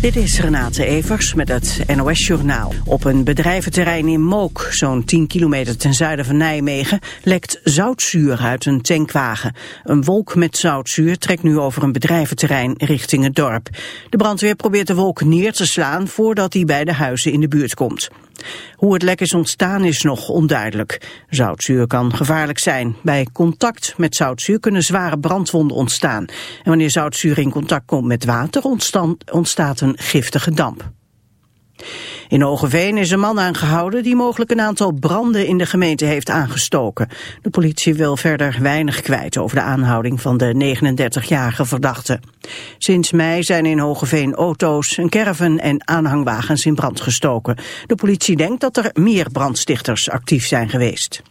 Dit is Renate Evers met het NOS Journaal. Op een bedrijventerrein in Mook, zo'n 10 kilometer ten zuiden van Nijmegen, lekt zoutzuur uit een tankwagen. Een wolk met zoutzuur trekt nu over een bedrijventerrein richting het dorp. De brandweer probeert de wolk neer te slaan voordat hij bij de huizen in de buurt komt. Hoe het lek is ontstaan is nog onduidelijk. Zoutzuur kan gevaarlijk zijn. Bij contact met zoutzuur kunnen zware brandwonden ontstaan. En wanneer zoutzuur in contact komt met water ontstaat een giftige damp. In Hogeveen is een man aangehouden die mogelijk een aantal branden in de gemeente heeft aangestoken. De politie wil verder weinig kwijt over de aanhouding van de 39-jarige verdachte. Sinds mei zijn in Hogeveen auto's, een caravan en aanhangwagens in brand gestoken. De politie denkt dat er meer brandstichters actief zijn geweest.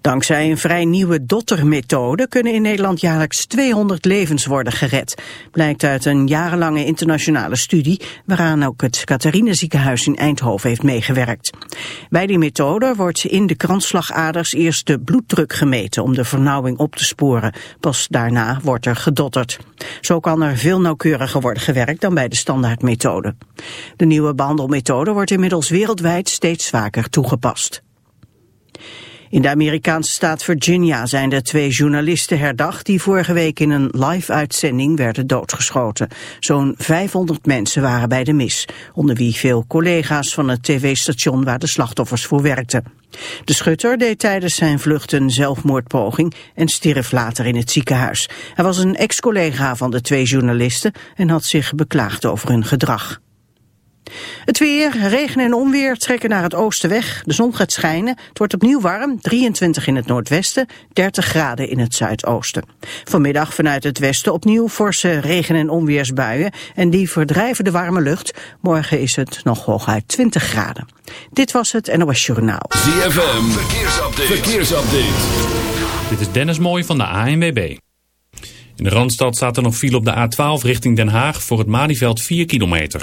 Dankzij een vrij nieuwe dottermethode kunnen in Nederland jaarlijks 200 levens worden gered. Blijkt uit een jarenlange internationale studie waaraan ook het Catharine ziekenhuis in Eindhoven heeft meegewerkt. Bij die methode wordt in de kransslagaders eerst de bloeddruk gemeten om de vernauwing op te sporen. Pas daarna wordt er gedotterd. Zo kan er veel nauwkeuriger worden gewerkt dan bij de standaardmethode. De nieuwe behandelmethode wordt inmiddels wereldwijd steeds vaker toegepast. In de Amerikaanse staat Virginia zijn de twee journalisten herdacht die vorige week in een live-uitzending werden doodgeschoten. Zo'n 500 mensen waren bij de mis, onder wie veel collega's van het tv-station waar de slachtoffers voor werkten. De schutter deed tijdens zijn vlucht een zelfmoordpoging en stierf later in het ziekenhuis. Hij was een ex-collega van de twee journalisten en had zich beklaagd over hun gedrag. Het weer, regen en onweer trekken naar het oosten weg. De zon gaat schijnen. Het wordt opnieuw warm, 23 in het noordwesten, 30 graden in het zuidoosten. Vanmiddag vanuit het westen opnieuw forse regen- en onweersbuien. En die verdrijven de warme lucht. Morgen is het nog hooguit 20 graden. Dit was het NOS Journaal. ZFM, verkeersupdate. verkeersupdate. Dit is Dennis Mooij van de ANWB. In de Randstad staat er nog file op de A12 richting Den Haag voor het Malieveld 4 kilometer.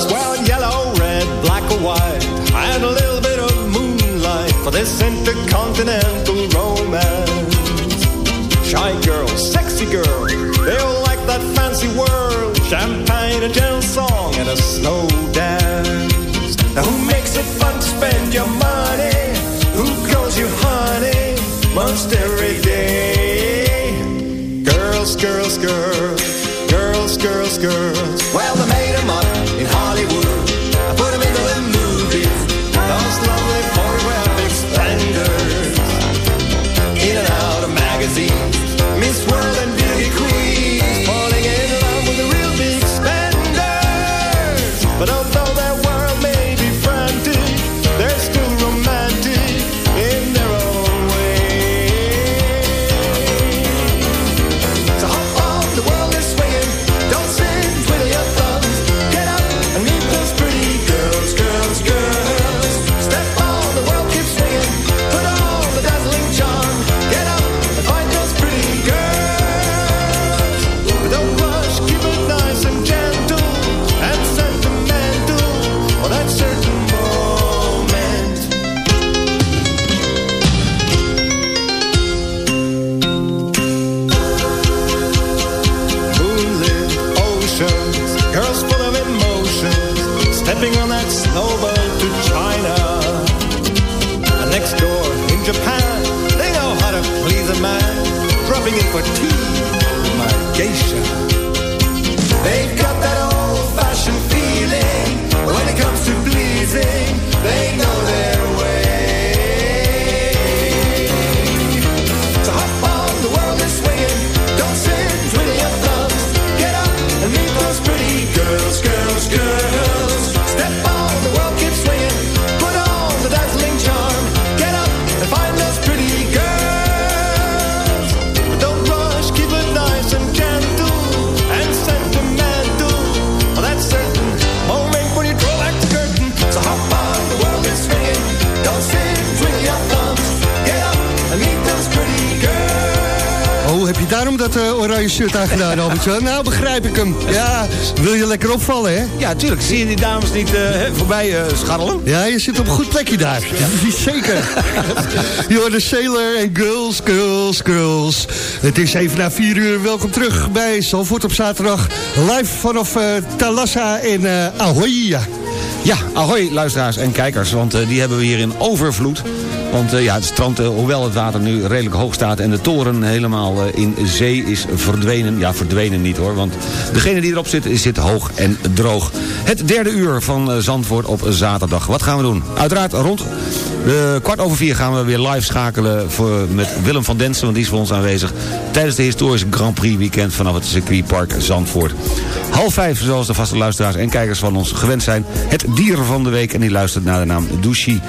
Or white. And a little bit of moonlight for this intercontinental romance. Shy girl, sexy girl. They all like that fancy world. Champagne, a gentle song, and a slow dance. Now who makes it fun to spend your money? Who calls you honey most every day? Girls, girls, girls. Girls, girls, girls. Oranje shirt aangedaan, Albert-Jan? Nou, begrijp ik hem. Ja, wil je lekker opvallen, hè? Ja, tuurlijk. Zie je die dames niet eh, voorbij eh, scharrelen? Ja, je zit op een goed plekje daar. Zeker. Je de Sailor en Girls, Girls, Girls. Het is even na vier uur. Welkom terug bij Zalvoort op zaterdag. Live vanaf Talassa in Ahoy. Ja, ahoy luisteraars en kijkers, want die hebben we hier in overvloed. Want eh, ja, het strand, eh, hoewel het water nu redelijk hoog staat... en de toren helemaal eh, in zee is verdwenen. Ja, verdwenen niet hoor, want degene die erop zit, zit hoog en droog. Het derde uur van Zandvoort op zaterdag. Wat gaan we doen? Uiteraard rond de kwart over vier gaan we weer live schakelen voor, met Willem van Densen... want die is voor ons aanwezig tijdens de historische Grand Prix weekend... vanaf het circuitpark Zandvoort. Half vijf, zoals de vaste luisteraars en kijkers van ons gewend zijn... het dier van de week en die luistert naar de naam Douchy.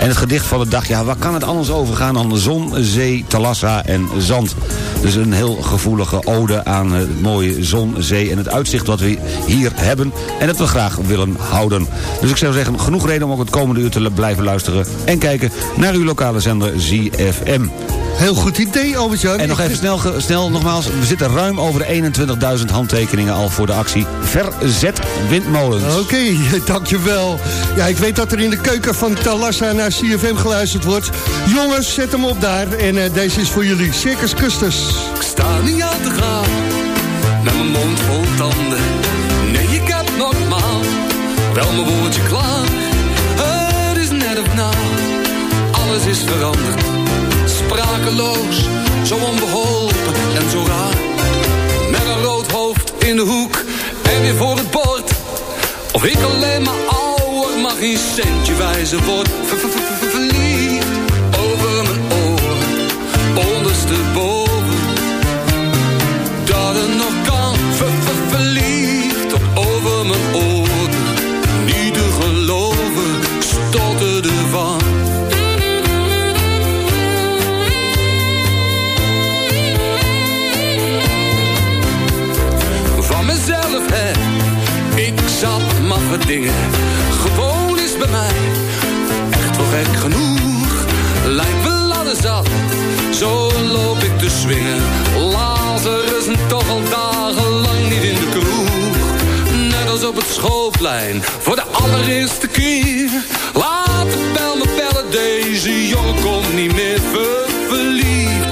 En het gedicht van de dag, ja, waar kan het anders over gaan... dan zon, zee, talassa en zand. Dus een heel gevoelige ode aan het mooie zon, zee... en het uitzicht wat we hier hebben en dat we graag willen houden. Dus ik zou zeggen, genoeg reden om ook het komende uur te blijven luisteren... en kijken naar uw lokale zender ZFM. Heel goed idee, Albert-Jan. En nog even snel, snel nogmaals, we zitten ruim over de 21.000 handtekeningen al voor de actie Verzet Windmolens. Oké, dankjewel. Ja, ik weet dat er in de keuken van Talassa naar CFM geluisterd wordt. Jongens, zet hem op daar. En eh, deze is voor jullie. Circus Custus. Ik sta niet aan te gaan, met mijn mond vol tanden. Nee, ik heb normaal, wel mijn woordje klaar. Het is net of nou, alles is veranderd. Sprakeloos, zo onbeholpen en zo raar. Met een rood hoofd in de hoek en weer voor het bord. Of ik alleen maar ouder, mag geen centje wijzen word. Gewoon is bij mij. Echt wel gek genoeg. Lijkt wel alles zat. Zo loop ik te swingen. Lazarus en toch al dagenlang niet in de kroeg. Net als op het schoolplein. Voor de allereerste keer. Laat de bel me bellen. Deze jongen komt niet meer ver verliefd.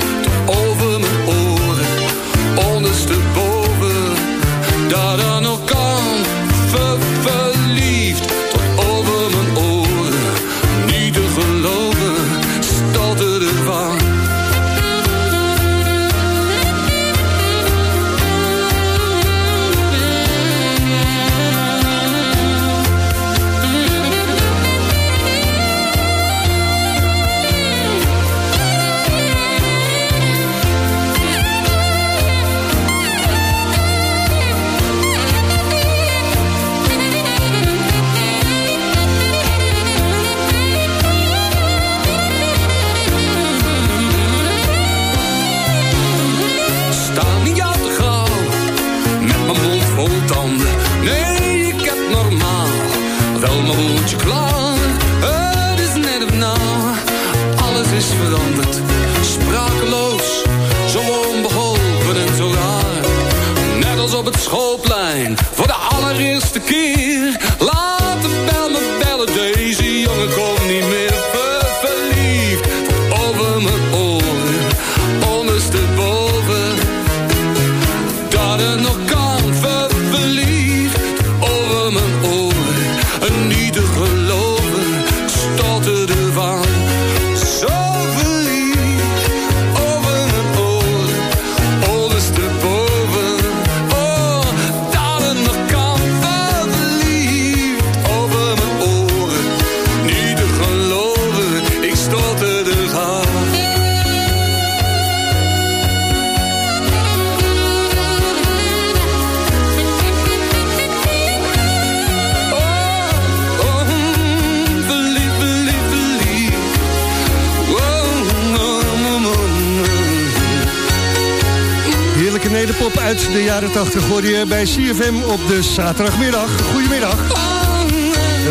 Uit de jaren 80 hoor je bij CFM op de zaterdagmiddag. Goedemiddag.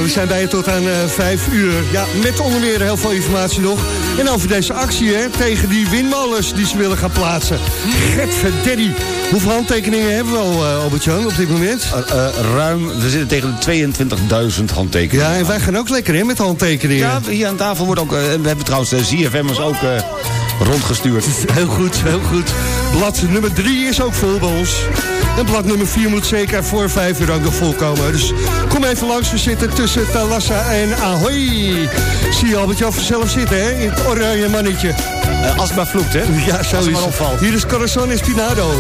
We zijn bij je tot aan uh, 5 uur. Ja, met onder meer heel veel informatie nog. En over deze actie hè, tegen die windmolens die ze willen gaan plaatsen. Gert Verdeddy. Hoeveel handtekeningen hebben we al, uh, Albert-Jan, op dit moment? Uh, ruim, we zitten tegen de 22.000 handtekeningen. Ja, en wij gaan ook lekker in met handtekeningen. Ja, hier aan tafel wordt ook... we hebben trouwens de ZFM'ers ook rondgestuurd. Heel goed, heel goed. Blad nummer 3 is ook vol bij ons. En blad nummer 4 moet zeker voor 5 uur ook nog volkomen. Dus kom even langs, we zitten tussen Talassa en Ahoy. Zie je Albert-Jan vanzelf zitten, hè? In het oranje mannetje. Uh, als het maar vloekt, hè? Ja, zo is. Hier is Corazon Espinado.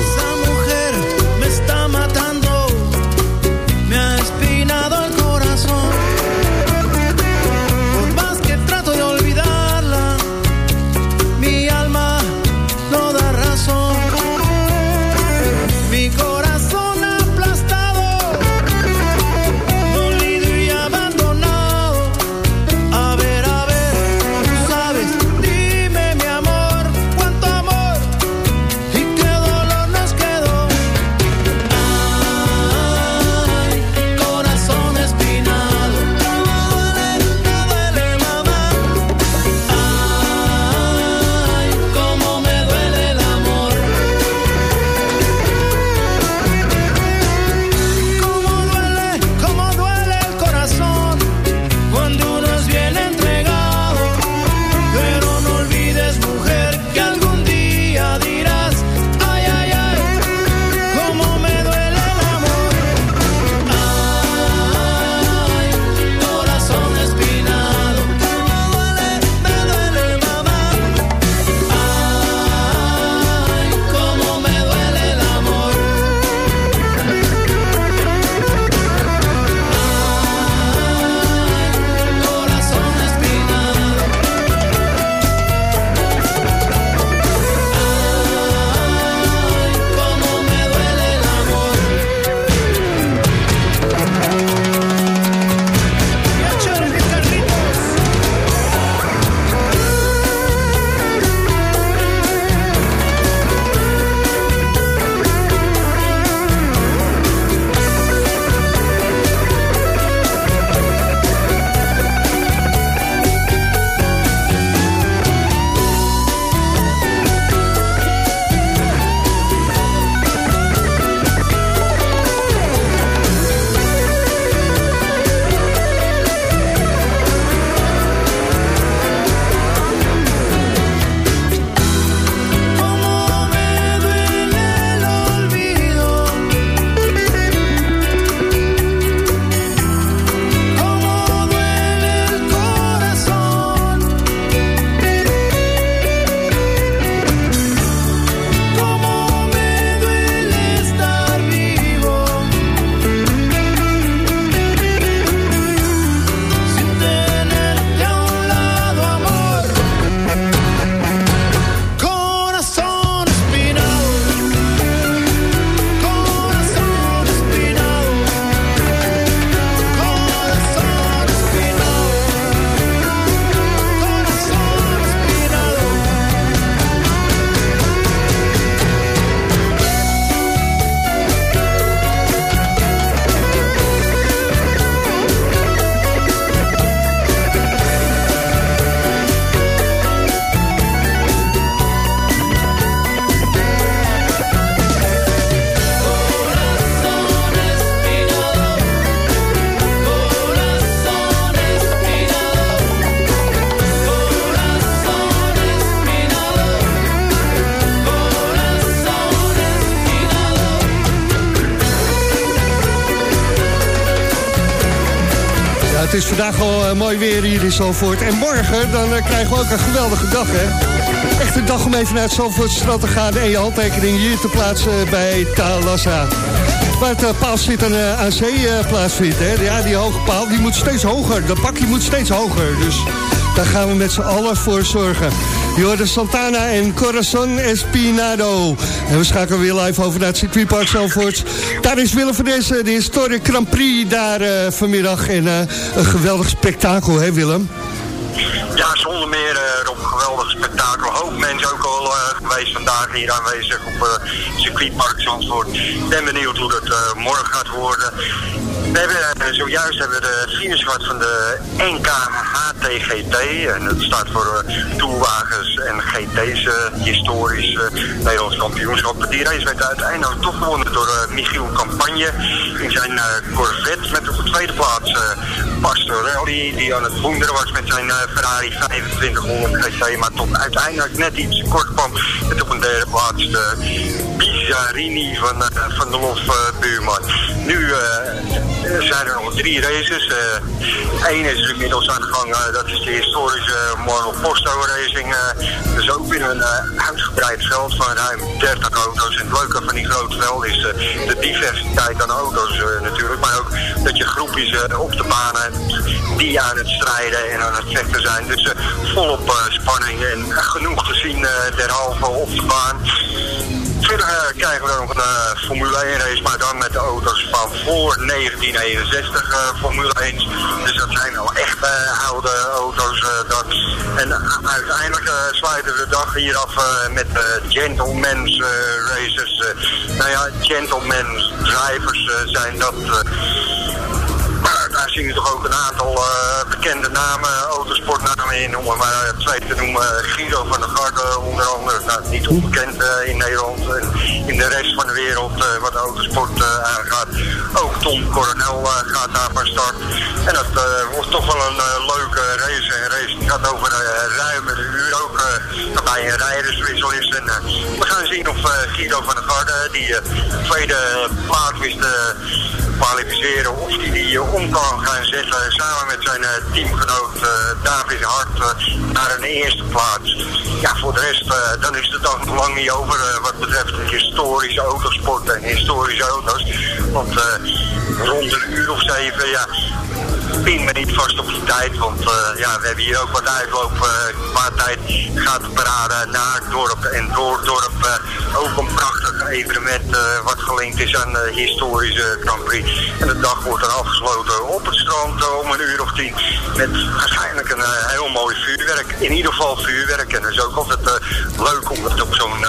Uh, mooi weer hier in Zalvoort. En morgen dan uh, krijgen we ook een geweldige dag, hè? Echt een dag om even naar het te gaan... en je handtekening hier te plaatsen bij Talassa. Waar het uh, paalschieten uh, aan zee plaatsvindt, hè? Ja, die hoge paal die moet steeds hoger. Dat pakje moet steeds hoger, dus... Daar gaan we met z'n allen voor zorgen. Je Santana en Corazon Espinado. En we schakelen weer live over naar het circuitpark Zalvoort. Daar is Willem van deze, de Historic Grand Prix daar uh, vanmiddag. En uh, een geweldig spektakel, hè Willem? Ja, zonder meer uh, op geweldig spektakel. Hoop mensen ook al eh, geweest vandaag hier aanwezig op uh, circuitpark Zandvoort. Ben benieuwd hoe dat eh, morgen gaat worden. Hebben, zojuist hebben we de finish gehad van de NK HTGT. En dat staat voor uh, toerwagens en GT's, uh, historisch uh, Nederlands kampioenschap. Die race werd uiteindelijk toch gewonnen door Michiel Campagne in zijn Corvette. Met op de tweede plaats Pastor Rally, die aan het boenderen was met zijn Ferrari 2500 GT. Maar toch uiteindelijk net iets kort kwam. Met op een derde plaats de Bizzarini van, van de Lof Buurman. Nu zijn er nog drie races. Eén is inmiddels aan de gang, dat is de historische Marvel Posto Racing. Dus ook binnen een uitgebreid veld van ruim 30 auto's. En het leuke van die grote veld is de diversiteit aan auto's natuurlijk. Maar ook dat je groepjes op de banen die aan het strijden en aan het vechten zijn. Dus volop spanning en genoeg te zien derhalve op de baan. Verder uh, krijgen we nog een uh, Formule 1 race, maar dan met de auto's van voor 1961 uh, Formule 1. Dus dat zijn wel echt oude auto's. dat. En uiteindelijk sluiten we de dag hier af met gentlemen's races. nou ja, gentlemen's drivers zijn dat daar zien we toch ook een aantal uh, bekende namen, autosportnamen in, om maar twee te noemen. Guido van der Garde onder andere, nou, niet onbekend uh, in Nederland en in de rest van de wereld uh, wat autosport aangaat. Ook Tom Coronel gaat daar van start. En dat wordt toch wel een leuke race. Een race die gaat over ruim een uur ook, waarbij een rijderswissel is. We gaan zien of Guido van der Garde, die tweede plaats wist kwalificeren of hij die om kan gaan zetten samen met zijn uh, teamgenoot uh, David Hart uh, naar een eerste plaats. Ja, voor de rest, dan is het dan nog lang niet over wat betreft historische autosport en historische auto's. Want rond een uur of zeven, ja, pin me niet vast op die tijd, want ja, we hebben hier ook wat uitloop uh, qua tijd. Gaat de parade naar dorp en door dorp uh, ook een prachtig evenement wat gelinkt is aan de historische Grand Prix. En de dag wordt dan afgesloten op het strand om een uur of tien met waarschijnlijk een heel mooi vuurwerk. In ieder geval vuurwerk en dat is ook altijd leuk om het op zo'n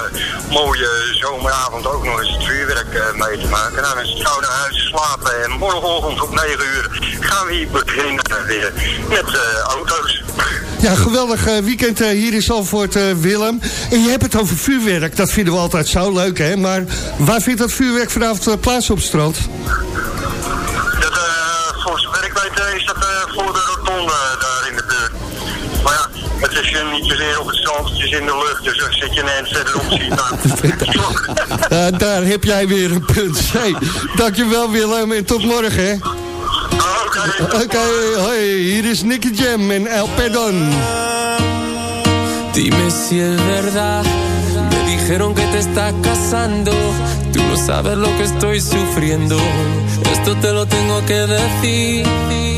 mooie zomeravond ook nog eens het vuurwerk mee te maken. Nou, dan gauw naar huis slapen en morgenochtend om 9 uur gaan we hier beginnen weer met auto's. Ja, geweldig weekend hier in Zalvoort, Willem. En je hebt het over vuurwerk, dat vinden we altijd zo leuk, hè? Maar waar vindt dat vuurwerk vanavond plaats op het strand? Voor is dat voor de rotonde daar in de buurt. Maar ja, het is niet zozeer op het strand, het is in de lucht, dus dan zit je net verderop zien. uh, daar heb jij weer een punt. Hey, dankjewel Willem en tot morgen, hè? Oké, okay, hoi, hier is Nicky Jam en El Perdón. Dime si es verdad, me dijeron que te estás casando. Tú no sabes lo que estoy sufriendo. Esto te lo tengo que decir.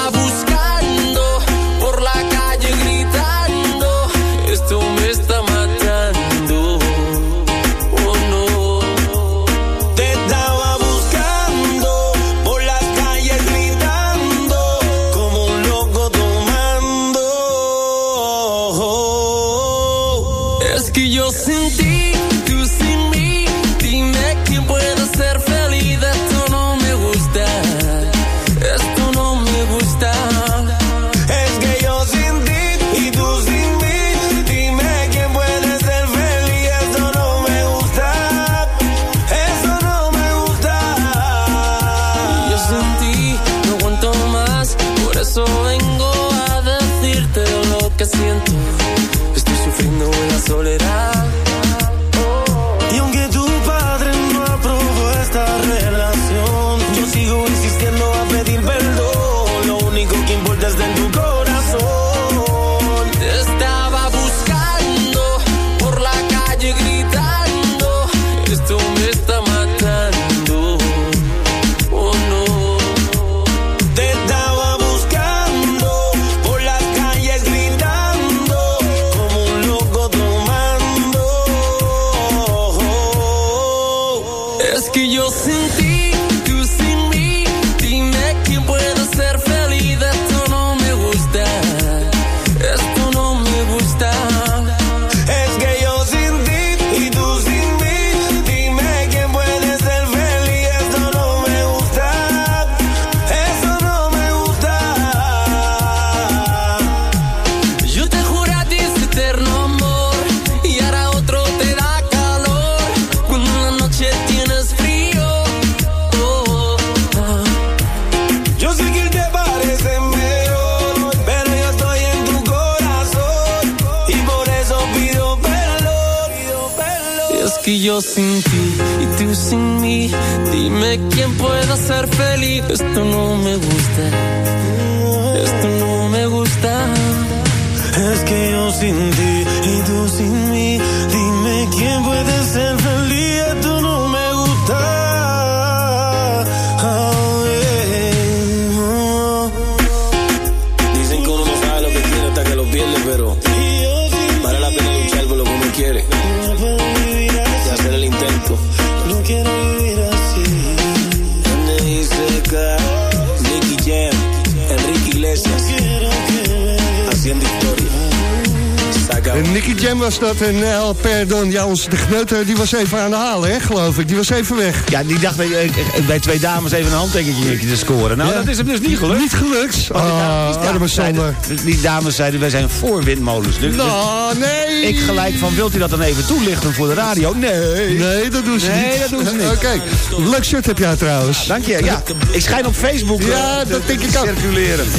Nicky Jam was dat en El Perdon. Ja, onze de gneuter, die was even aan de halen, hè, geloof ik. Die was even weg. Ja, die dacht bij, eh, bij twee dames even een handtekening te scoren. Nou, Ja. dat is hem dus niet gelukt. Niet gelukt? Want die dames- dames zeiden-. Die dames zeiden, wij zijn voor windmolens. Dus, Nou, nee. Ik gelijk van, wilt u dat dan even toelichten voor de radio? Nee. Nee, dat doen ze Nee, niet. dat doen ze niet. Oké, leuk shirt heb jij trouwens. Dank je. Ja, ik schijn op Facebook Ja, eh, dat denk ik ook. circuleren.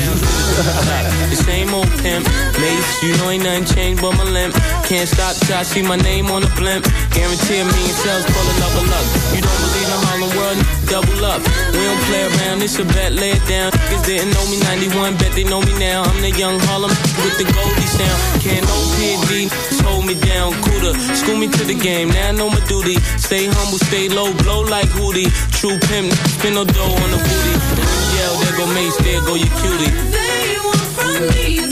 The same old pimp. Mace, you know ain't nothing changed but my limp. Can't stop till I see my name on the blimp. Guarantee a million sales, pull another luck. You don't believe in Harlem World? Double up. We don't play around, it's a bet, lay it down. Niggas didn't know me 91, bet they know me now. I'm the young Harlem with the Goldie sound. Can't no PD, hold me down. Cooler, school me to the game, now I know my duty. Stay humble, stay low, blow like Hootie. True pimp, spin no dough on the booty. Yell, there go Mace, there go your cutie. I'm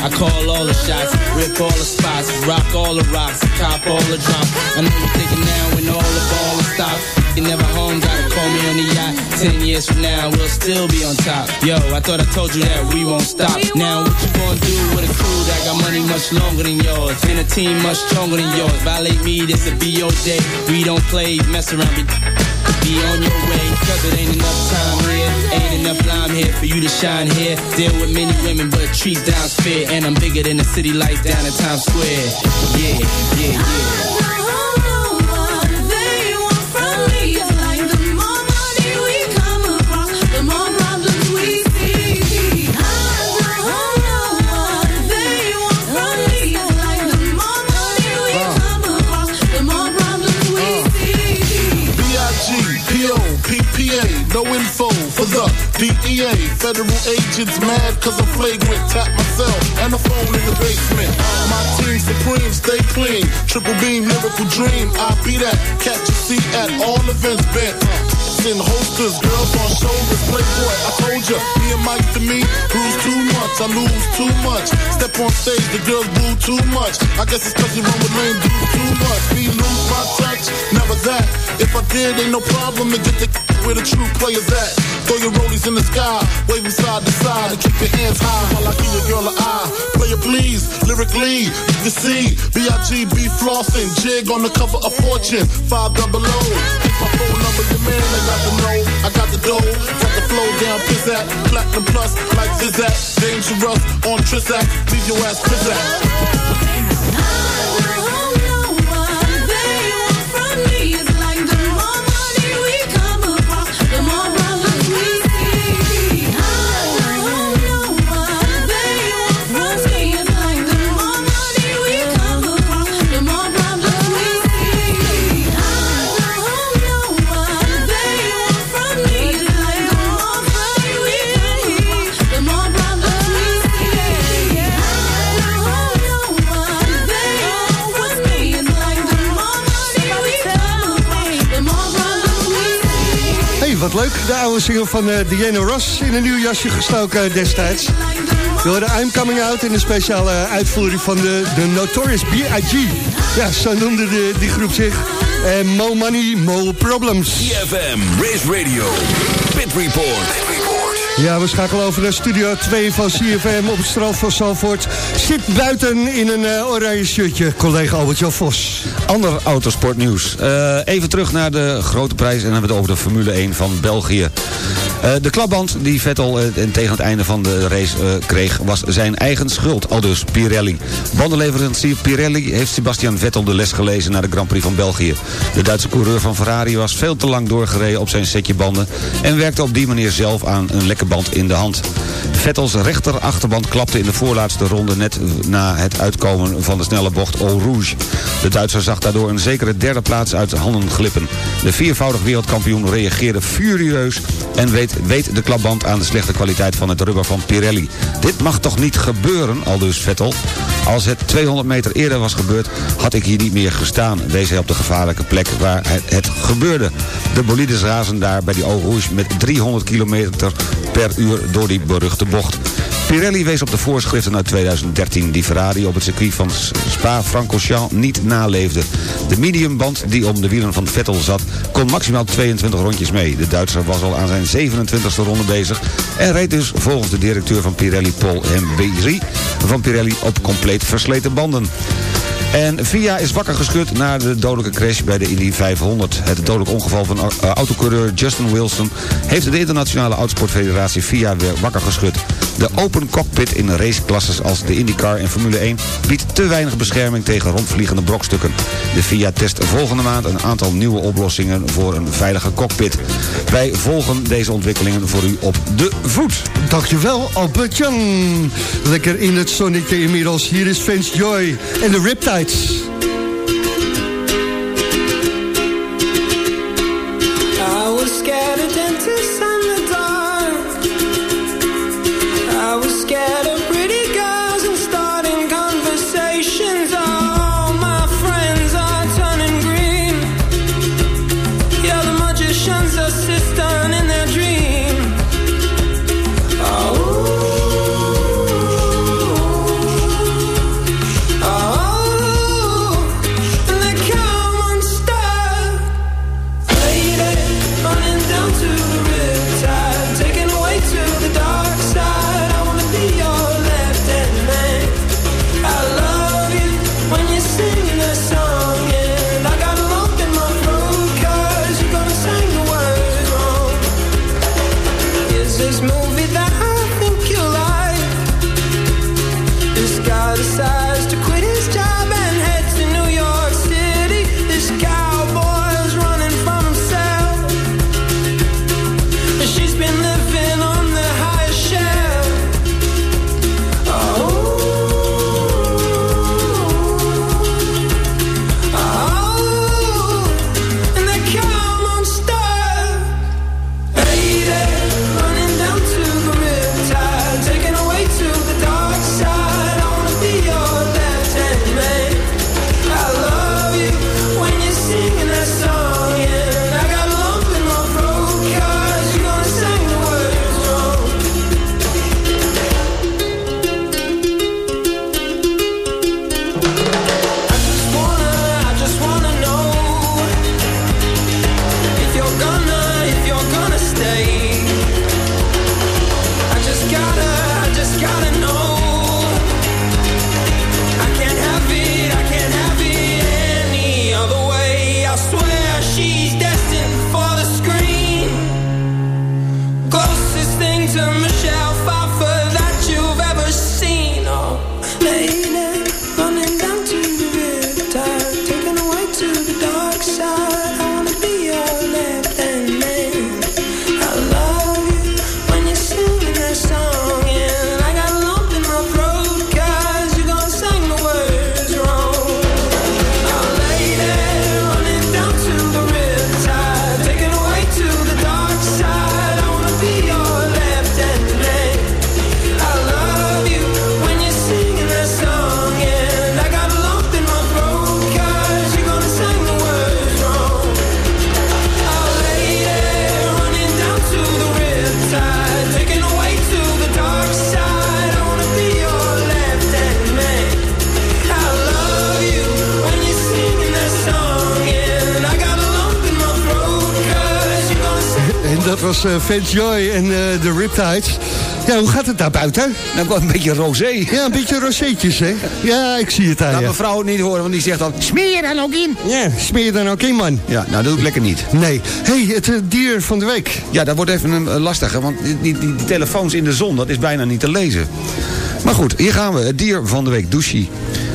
I call all the shots, rip all the spots, rock all the rocks, cop all the drops. I know you're thinking now when all the ball stopped. You never home, gotta call me on the yacht. Ten years from now, we'll still be on top. Yo, I thought I told you that we won't stop. Now, what you gonna do with a crew that got money much longer than yours? And a team much stronger than yours. Violate me, this a be your day. We don't play, mess around, be be on your way, cause it ain't enough time here. Ain't enough lime here for you to shine here. Deal with many women, but treat down fair. And I'm bigger than the city lights down in Times Square. Yeah, yeah, yeah. DEA. Federal agents mad cause I'm flagrant. Tap myself and the phone in the basement. My team supreme, stay clean. Triple beam, lyrical dream. I be that. Catch a seat at all events bent. In holsters, girls on shoulders, playboy. I told ya, me and Mike to me, bruise too much, I lose too much. Step on stage, the girls boo too much. I guess it's cause you run with lame dudes too much. Me lose my touch, never that. If I did, ain't no problem to get the where the true players at. Throw your rollies in the sky, them side to side, and keep your hands high while I give your girl an eye. Player please, lyrically, you can see B.I.G.B. flossing, jig on the cover of Fortune, five double O. It's my phone number, your man, I got the know, I got the dough, got the flow down, pizzazz, platinum plus, like Zizak, dangerous on Trizak, leave your ass pizzazz. De oude single van eh Diana Ross in een nieuw jasje gestoken eh, destijds. Door de I'm Coming Out in een speciale uitvoering van de, de Notorious B.I.G. Ja, zo noemde de, die groep zich. En Mo Money, Mo Problems. CFM, Race Radio, Pit Report. Ja, we schakelen over naar Studio 2 van CFM op strand van Zalvoort. Zit buiten in een eh, oranje shirtje, collega Albert-Jan Vos. Ander autosportnieuws. Eh, even terug naar de grote prijs en dan hebben we het over de Formule 1 van België. Eh, de klapband die Vettel eh, en tegen het einde van de race eh, kreeg... was zijn eigen schuld, al dus Pirelli. Bandenleverancier Pirelli heeft Sebastian Vettel de les gelezen... naar de Grand Prix van België. De Duitse coureur van Ferrari was veel te lang doorgereden op zijn setje banden... en werkte op die manier zelf aan een lekke band in de hand. Vettels rechter achterband klapte in de voorlaatste ronde... net na het uitkomen van de snelle bocht Eau Rouge. De Duitser zag daardoor een zekere derde plaats uit handen glippen. De viervoudig wereldkampioen reageerde furieus... en weet, weet de klapband aan de slechte kwaliteit van het rubber van Pirelli. Dit mag toch niet gebeuren, al dus Vettel. Als het 200 meter eerder was gebeurd, had ik hier niet meer gestaan. Wees hij op de gevaarlijke plek waar het, gebeurde. De bolides razen daar bij die Eau met 300 kilometer per uur door die beruchte bocht. Pirelli wees op de voorschriften uit 2013 die Ferrari op het circuit van Spa-Francorchamps niet naleefde. De mediumband die om de wielen van Vettel zat kon maximaal 22 rondjes mee. De Duitser was al aan zijn 27e ronde bezig en reed dus volgens de directeur van Pirelli Paul Hemberi van Pirelli op compleet versleten banden. En VIA is wakker geschud na de dodelijke crash bij de Indy 500. Het dodelijk ongeval van uh, autocoureur Justin Wilson... heeft de internationale autosportfederatie VIA weer wakker geschud. De open cockpit in raceklasses als de IndyCar en Formule 1... biedt te weinig bescherming tegen rondvliegende brokstukken. De FIA test volgende maand een aantal nieuwe oplossingen voor een veilige cockpit. Wij volgen deze ontwikkelingen voor u op de voet. Dankjewel, Albert-Jan. Lekker in het zonnetje inmiddels. Hier is Vince Joy en de Riptides. Lights. Vince Joy en eh, de Riptides. Ja, hoe gaat het daar buiten? Nou, een beetje rosé. Ja, een beetje rozeetjes, hè? Ja, ik zie het aan Laat je. mevrouw het niet horen, want die zegt dan... Smeer dan ook in? Ja, smeer je dan ook in, man? Ja, nou, dat doe ik lekker niet. Nee. hey, het eh, dier van de week. Ja, dat wordt even een eh, lastige, want die, die, die telefoons in de zon, dat is bijna niet te lezen. Maar goed, hier gaan we. Het dier van de week, Douchie.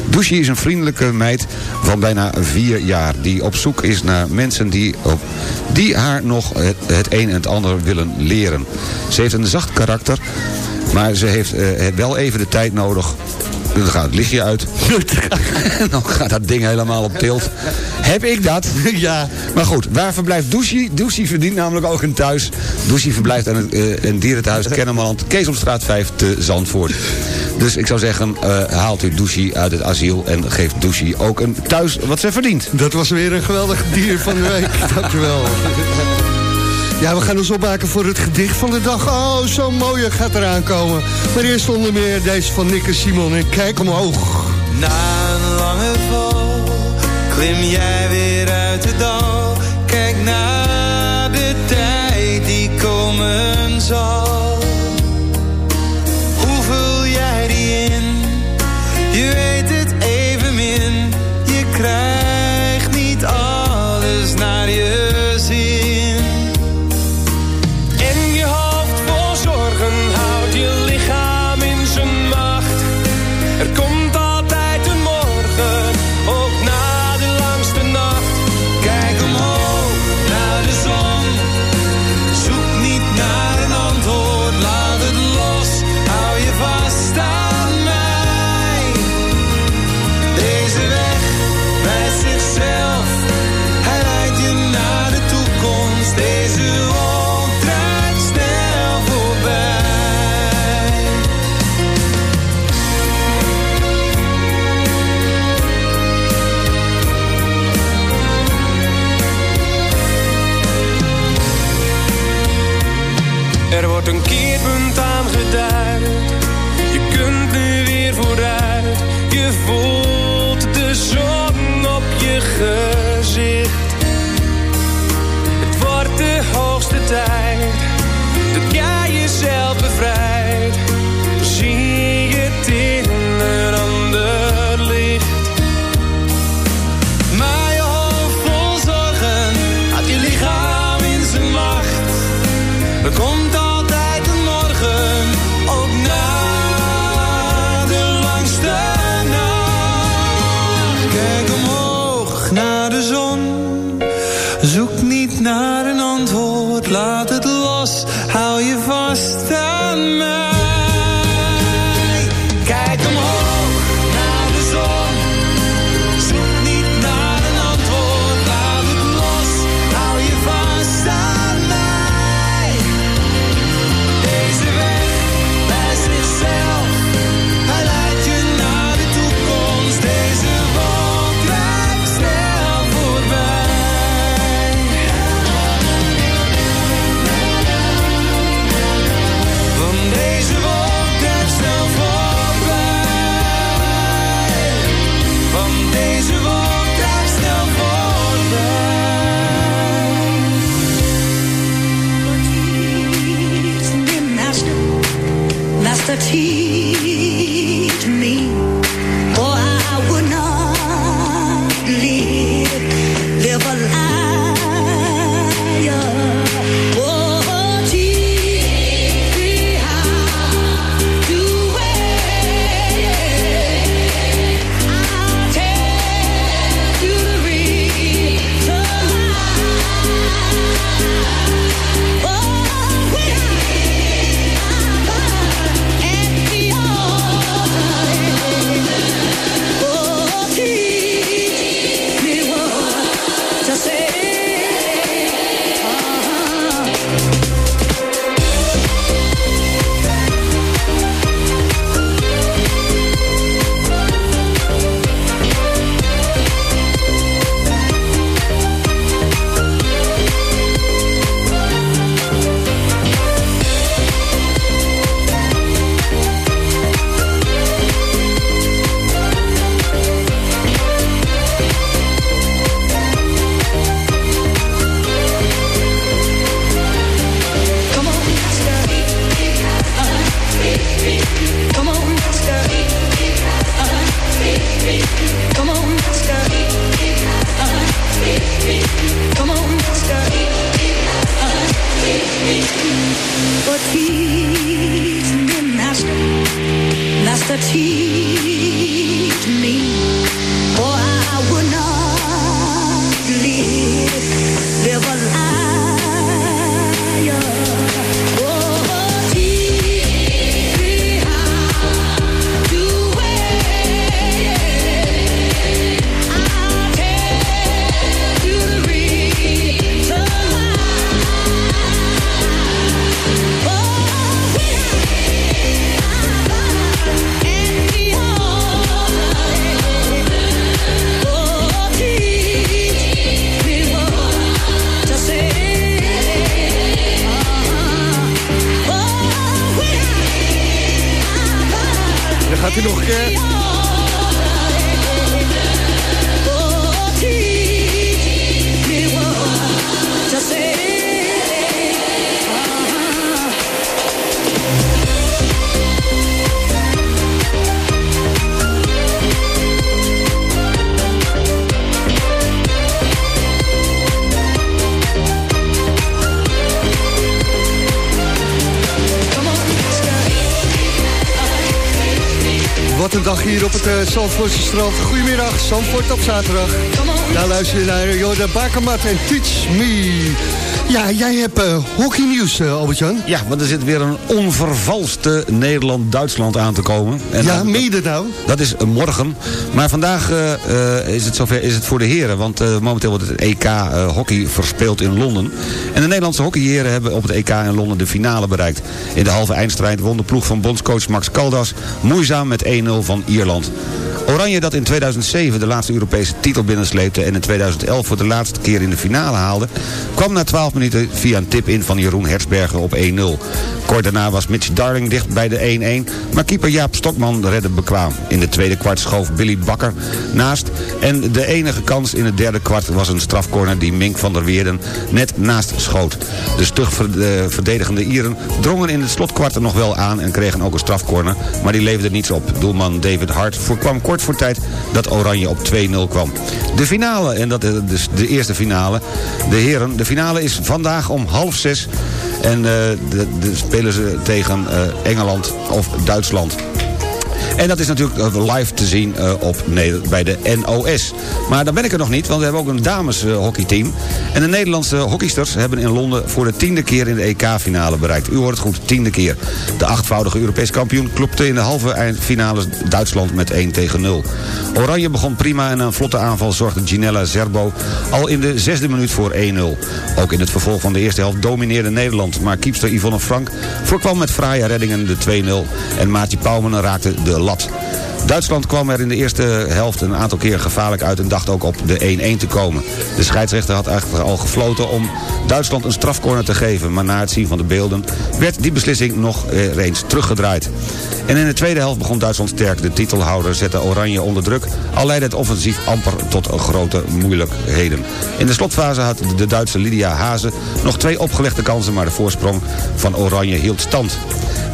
Douchie is een vriendelijke meid van bijna vier jaar... die op zoek is naar mensen die, op, die haar nog het, het een en het ander willen leren. Ze heeft een zacht karakter, maar ze heeft eh, wel even de tijd nodig... Dan gaat het lichtje uit. En dan gaat dat ding helemaal op tilt. Heb ik dat? Ja. Maar goed, waar verblijft Douchie? Douchie verdient namelijk ook een thuis. Douchie verblijft aan het eh, een dierenthuis Kennemerland, Keesomstraat 5 te Zandvoort. Dus ik zou zeggen, eh, haalt u Douchie uit het asiel en geeft Douchie ook een thuis wat ze verdient. Dat was weer een geweldig dier van de week. Dankjewel. Ja, we gaan ons opmaken voor het gedicht van de dag. Oh, zo'n mooie gaat eraan komen. Maar eerst onder meer deze van Nick en Simon. En kijk omhoog. Na een lange val klim jij weer uit de dal. Kijk naar de tijd die komen zal. Zandvoortse strand. Goedemiddag, Zandvoort op zaterdag. Daar luister je naar Jorda Bakermat en Teach Me. Ja, jij hebt uh, hockeynieuws, uh, Albert-Jan. Ja, want er zit weer een onvervalste Nederland-Duitsland aan te komen. En ja, dat nou? Dat is eh, morgen. Maar vandaag eh, eh, is het zover is het voor de heren. Want eh, momenteel wordt het EK eh, hockey verspeeld in Londen. En de Nederlandse hockeyheren hebben op het EK in Londen de finale bereikt. In de halve eindstrijd won de ploeg van bondscoach Max Caldas moeizaam met 1-0 van Ierland. Oranje dat in 2007 de laatste Europese titel binnensleepte... en in 2011 voor de laatste keer in de finale haalde... kwam na 12 minuten via een tip in van Jeroen Hertzberger op 1-0. Kort daarna was Mitch Darling dicht bij de 1-1... maar keeper Jaap Stokman redde bekwaam. In de tweede kwart schoof Billy Bakker naast... en de enige kans in het derde kwart was een strafcorner... die Mink van der Weerden net naast schoot. De stug eh, verdedigende Ieren drongen in het slotkwart er nog wel aan... en kregen ook een strafcorner, maar die leverde niets op. Doelman David Hart voorkwam kort voor tijd dat Oranje op 2-0 kwam. De finale, en dat is de eerste finale, de heren... de finale is vandaag om half zes... en eh, de, de spelen ze tegen eh, Engeland of Duitsland. En dat is natuurlijk eh, live te zien eh, op, bij de NOS. Maar dan ben ik er nog niet, want we hebben ook een dames eh. En de Nederlandse hockeysters hebben in Londen voor de tiende keer in de EK-finale bereikt. U hoort het goed, tiende keer. De achtvoudige Europees kampioen klopte in de halve eindfinales Duitsland met 1 tegen 0. Oranje begon prima en een vlotte aanval zorgde Ginella Zerbo al in de zesde minuut voor 1-0. Ook in het vervolg van de eerste helft domineerde Nederland, maar kiepster Yvonne Frank voorkwam met fraaie reddingen de 2-0 en Maatje Pauwmen raakte de Duitsland kwam er in de eerste helft een aantal keer gevaarlijk uit... en dacht ook op de 1-1 te komen. De scheidsrechter had echter al gefloten om Duitsland een strafcorner te geven... maar na het zien van de beelden werd die beslissing nog eens teruggedraaid. En in de tweede helft begon Duitsland sterk. De titelhouder zette Oranje onder druk... al leidde het offensief amper tot grote moeilijkheden. In de slotfase had de Duitse Lydia Hazen nog twee opgelegde kansen... maar de voorsprong van Oranje hield stand.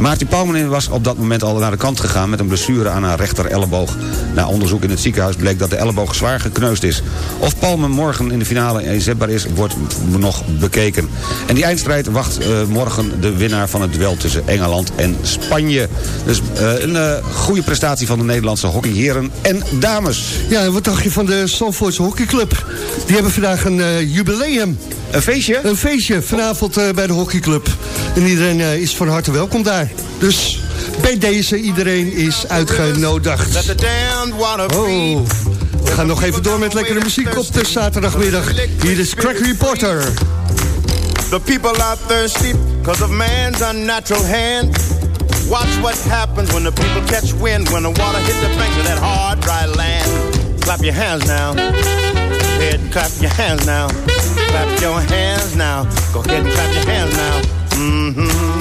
Maarten Pauwmenin was op dat moment al naar de kant gegaan... met een blessure aan haar rechter elleboog. Na onderzoek in het ziekenhuis bleek dat de elleboog zwaar gekneusd is. Of Palmen morgen in de finale inzetbaar is, wordt nog bekeken. En die eindstrijd wacht eh, morgen de winnaar van het duel tussen Engeland en Spanje. Dus eh, een eh, goede prestatie van de Nederlandse hockeyheren en dames. Ja, en wat dacht je van de Zandvoortse hockeyclub? Die hebben vandaag een jubileum. Een feestje? Een feestje, vanavond bij de hockeyclub. En iedereen is van harte welkom daar. Dus bij deze, iedereen is uitgenodigd. Oh, we gaan nog even door met lekkere muziek op de zaterdagmiddag. Hier is Crack Reporter. The people there sleep because of man's unnatural hand. Watch what happens when the people catch wind, when the water hits the banks of that hard, dry land. Clap your hands now. Go ahead and clap your hands now. Clap your hands now. Go ahead and clap your hands now. hmm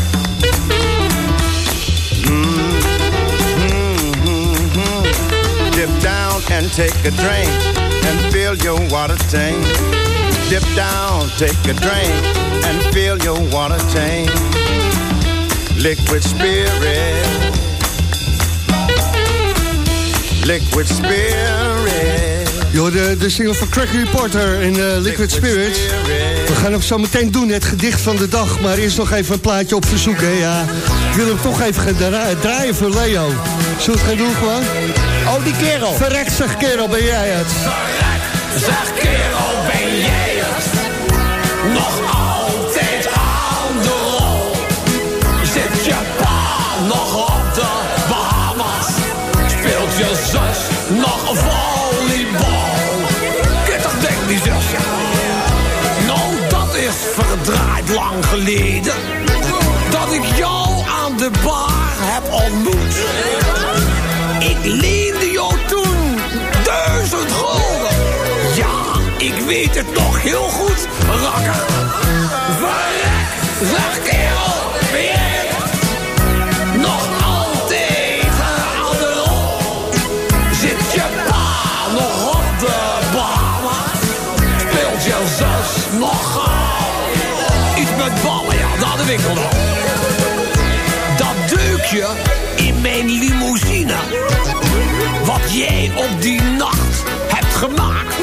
Down and take a drink and fill your water tank. Dip down, take a drink and fill your water tank. Liquid spirit. Liquid spirit. Yo, de, de single van Crack Reporter in uh, Liquid Spirit. We gaan hem zo meteen doen, het gedicht van de dag. Maar eerst nog even een plaatje op verzoek. Hè? Ja, ik wil hem toch even gaan draaien voor Leo. Zullen we het gaan doen gewoon? Oh, die kerel. Verrek, zeg kerel, ben jij het? Zeg kerel, ben jij het? Nog altijd aan de rol. Zit je pa nog op de Bahamas? Speelt je zus nog volleybal? Kijk toch denk die zus, ja. Nou, dat is verdraaid lang geleden. Dat ik jou aan de bar heb ontmoet. Ik leende jou toen duizend gulden. Ja, ik weet het nog heel goed, rakker. Verrek, zeg kerel, ben jij het? Nog altijd aan de rol. Zit je pa nog op de Bahamas? Speelt je zus nog gauw? Iets met ballen, ja, naar de winkel dan. In mijn limousine. Wat jij op die nacht hebt gemaakt.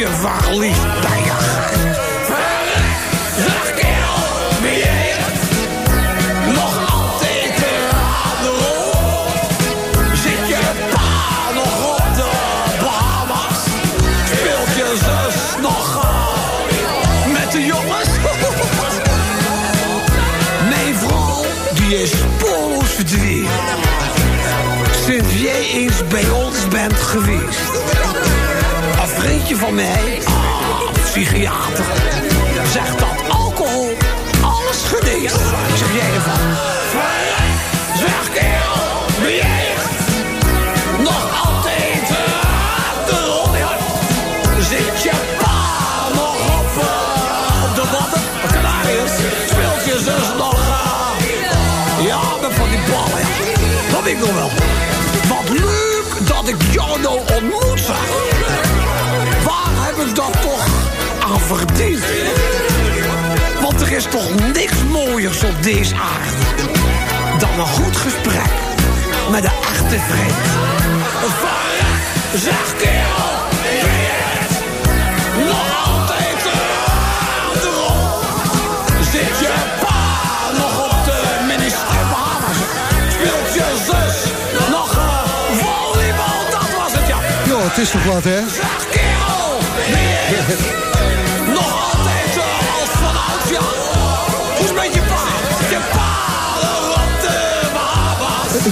Miljoentje verlies bij je gek. Van mij, ah, psychiater, zegt dat alcohol alles geneest. Zeg jij ervan? Zeg kerel, ben jij? Nog altijd de ja. Zit je pa nog op eh, de watten? Canarius, speelt je zus nog? eh, ja, met van die ballen. Dat weet ik nog wel. Wat leuk dat ik jou nou ontmoet zag. Dat toch aan verdiend? Want er is toch niks mooiers op deze aarde dan een goed gesprek met een echte vriend. Verrek, zeg kerel, ben je het? Nog altijd aan de rol. Zit je pa nog op de minister Bahamas? Speelt je zus nog een volleybal? Dat was het, ja. Jo, het is toch wat, hè?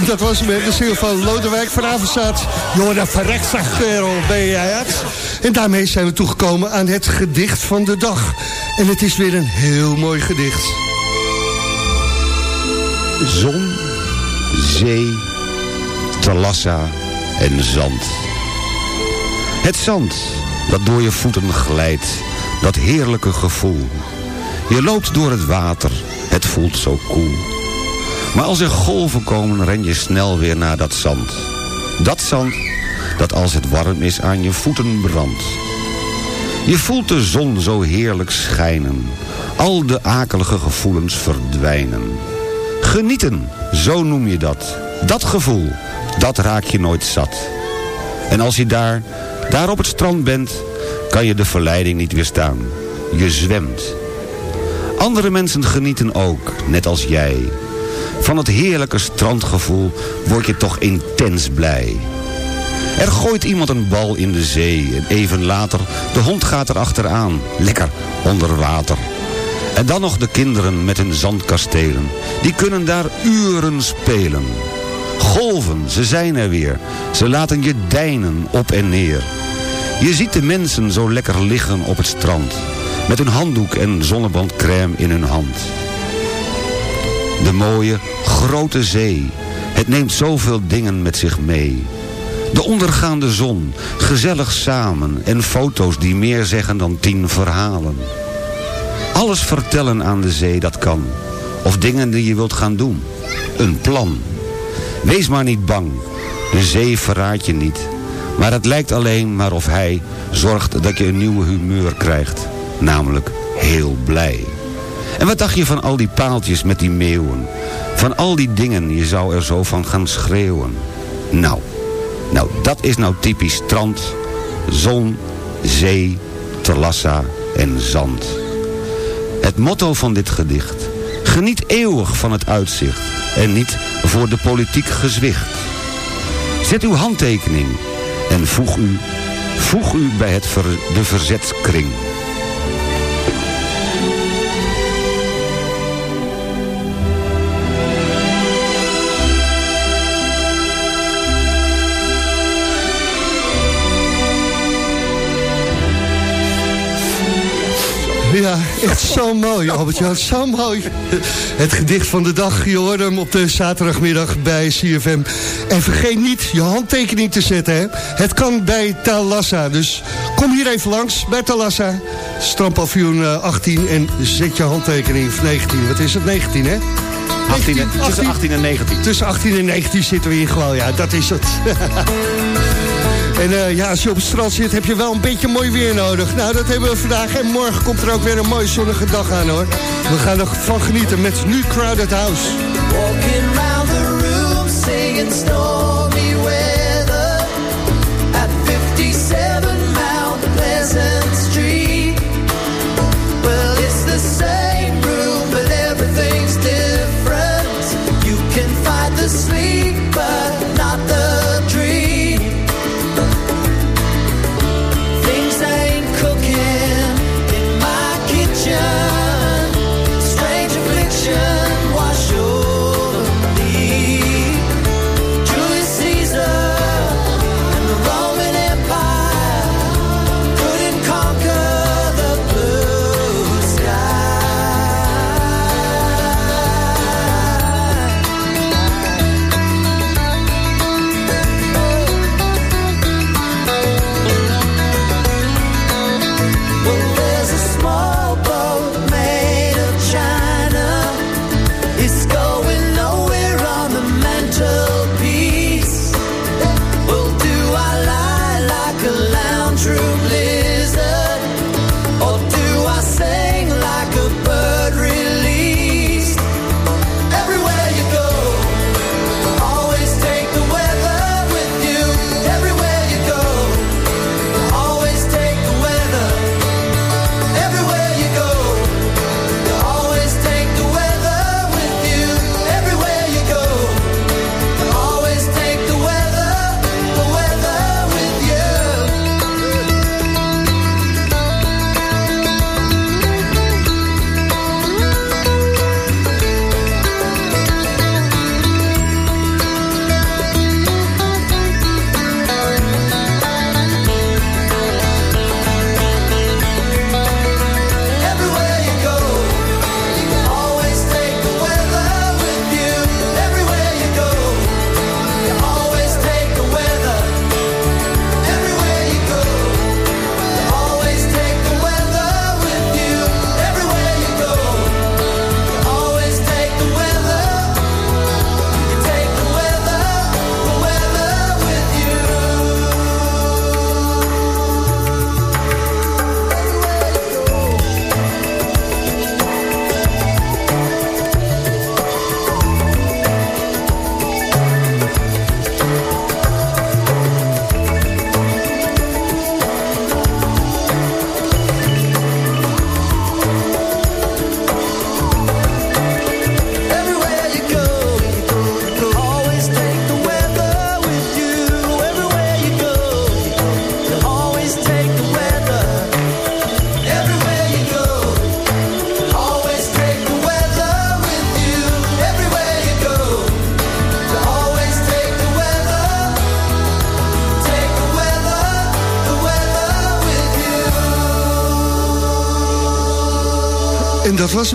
Dat was met de single van Lodewijk. Vanavond staat Jorda Verrechtskerel, ben jij het? En daarmee zijn we toegekomen aan het gedicht van de dag. En het is weer een heel mooi gedicht. Zon, zee, talassa en zand. Het zand dat door je voeten glijdt, dat heerlijke gevoel. Je loopt door het water, het voelt zo koel. Maar als er golven komen, ren je snel weer naar dat zand. Dat zand dat als het warm is aan je voeten brandt. Je voelt de zon zo heerlijk schijnen. Al de akelige gevoelens verdwijnen. Genieten, zo noem je dat. Dat gevoel, dat raak je nooit zat. En als je daar, daar op het strand bent, kan je de verleiding niet weerstaan. Je zwemt. Andere mensen genieten ook, net als jij. Van het heerlijke strandgevoel word je toch intens blij. Er gooit iemand een bal in de zee en even later, de hond gaat er achteraan. Lekker, onder water. En dan nog de kinderen met hun zandkastelen. Die kunnen daar uren spelen. Golven, ze zijn er weer. Ze laten je deinen op en neer. Je ziet de mensen zo lekker liggen op het strand. Met hun handdoek en zonnebandcrème in hun hand. De mooie, grote zee. Het neemt zoveel dingen met zich mee. De ondergaande zon, gezellig samen en foto's die meer zeggen dan tien verhalen. Alles vertellen aan de zee, dat kan. Of dingen die je wilt gaan doen. Een plan. Wees maar niet bang. De zee verraadt je niet. Maar het lijkt alleen maar of hij zorgt dat je een nieuwe humeur krijgt. Namelijk heel blij. En wat dacht je van al die paaltjes met die meeuwen? Van al die dingen, je zou er zo van gaan schreeuwen. Nou, nou dat is nou typisch strand, zon, zee, terrassa en zand. Het motto van dit gedicht. Geniet eeuwig van het uitzicht en niet voor de politiek gezwicht. Zet uw handtekening en voeg u, voeg u bij het ver, de verzetskring. Ja, echt zo mooi, Albert-Jan. Zo mooi. Het gedicht van de dag, je hoorde hem op de zaterdagmiddag bij CFM. En vergeet niet je handtekening te zetten. Hè. Het kan bij Talassa, dus kom hier even langs bij Talassa. Strandpavioen 18 en zet je handtekening. Of 19, wat is het? 19, hè? 18, tussen 18 en 19. Tussen 18 en 19 zitten we hier gewoon, ja, dat is het. En uh, ja, als je op het strand zit, heb je wel een beetje mooi weer nodig. Nou, dat hebben we vandaag. En morgen komt er ook weer een mooie zonnige dag aan, hoor. We gaan ervan genieten met nu Crowded House. Round the room,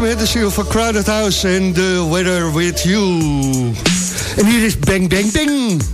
Hè, de single van Crowded House en The Weather With You. En hier is Bang Bang Bang.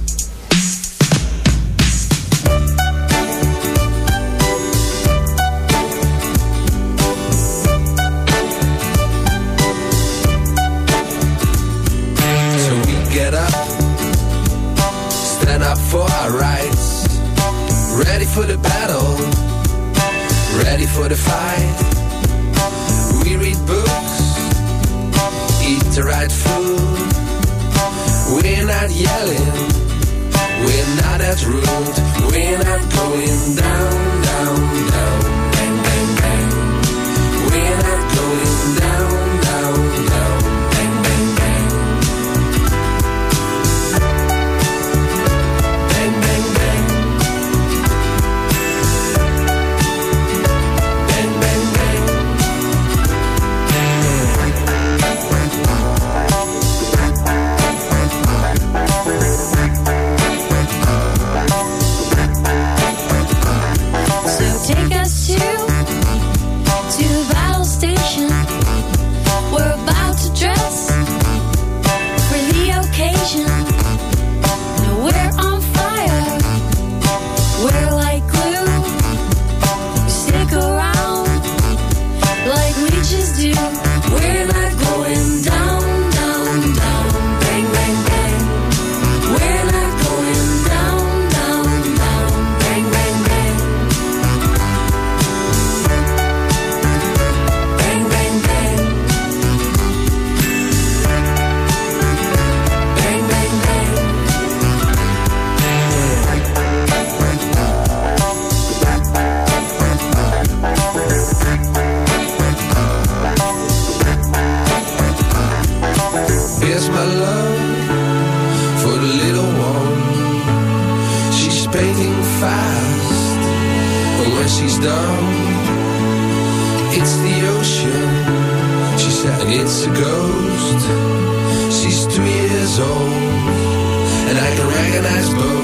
eyes closed.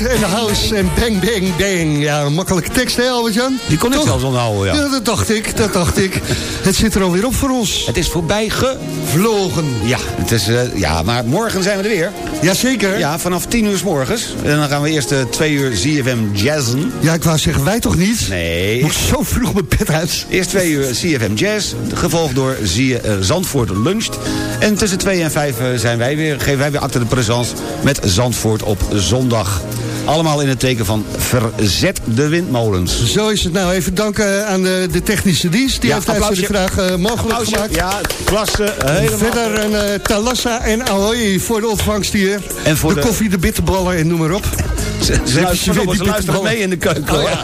Eckert en de House en Bang Bang Bang. Ja, een makkelijke tekst hè Albert-Jan? Die kon ik zelfs onthouden, ja. Ja, dat dacht ik, dat dacht ik. Het zit er alweer op voor ons. Het is voorbij Vlogen. Ja, het is, eh, ja, maar morgen zijn we er weer. Jazeker. Ja, vanaf 10 uur s morgens. En dan gaan we eerst eh, twee uur ZFM jazzen. Ja, ik wou zeggen, wij toch niet? Nee. Moet ik zo vroeg mijn bed uit. Eerst twee uur CFM Jazz, gevolgd door Zie- eh, Zandvoort Luncht. En tussen twee en vijf zijn wij weer, geven wij weer acte de présence met Zandvoort op zondag. Allemaal in het teken van verzet de windmolens. Zo is het nou. Even danken aan de, de technische dienst. Die Ja, heeft de vraag eh, mogelijk Applausje. gemaakt. Ja, klasse. Helemaal. Verder een eh, talassa en ahoy voor de ontvangst hier. En voor de, de- koffie, de bitterballen en noem maar op. Ze, ze luisteren, mee in de keuken. Oh, hoor.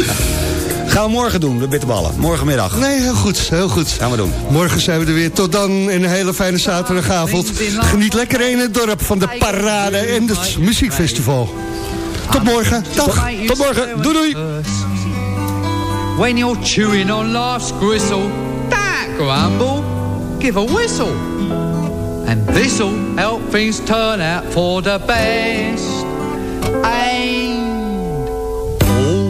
Gaan we morgen doen, de bitterballen. Morgenmiddag. Nee, heel goed, heel goed. Gaan we doen. Morgen zijn we er weer. Tot dan een hele fijne zaterdagavond. Geniet lekker in het dorp van de parade en het muziekfestival. Tot morgen. Dag. Tot morgen. Doei doei. When you're chewing on life's gristle, that grumble, give a whistle. And this'll help things turn out for the best. And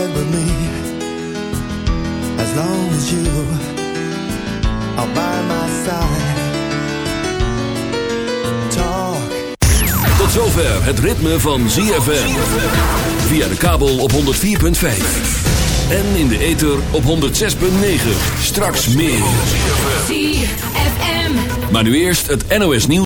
With me as long as you are by my side. Talk. Tot zover het ritme van ZFM. Via de kabel op 104.5. En in de ether op 106.9. Straks meer. ZFM. Maar nu eerst het NOS nieuws.